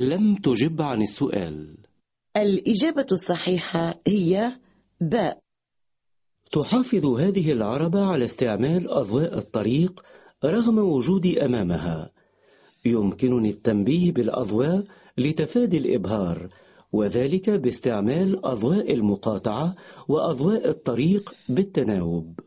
لم تجب عن السؤال. الإجابة الصحيحة هي باء تحافظ هذه العربة على استعمال أضواء الطريق رغم وجود أمامها. يمكنني التنبيه بالأضواء لتفادي الإبهار وذلك باستعمال أضواء المقاطعة وأضواء الطريق بالتناوب.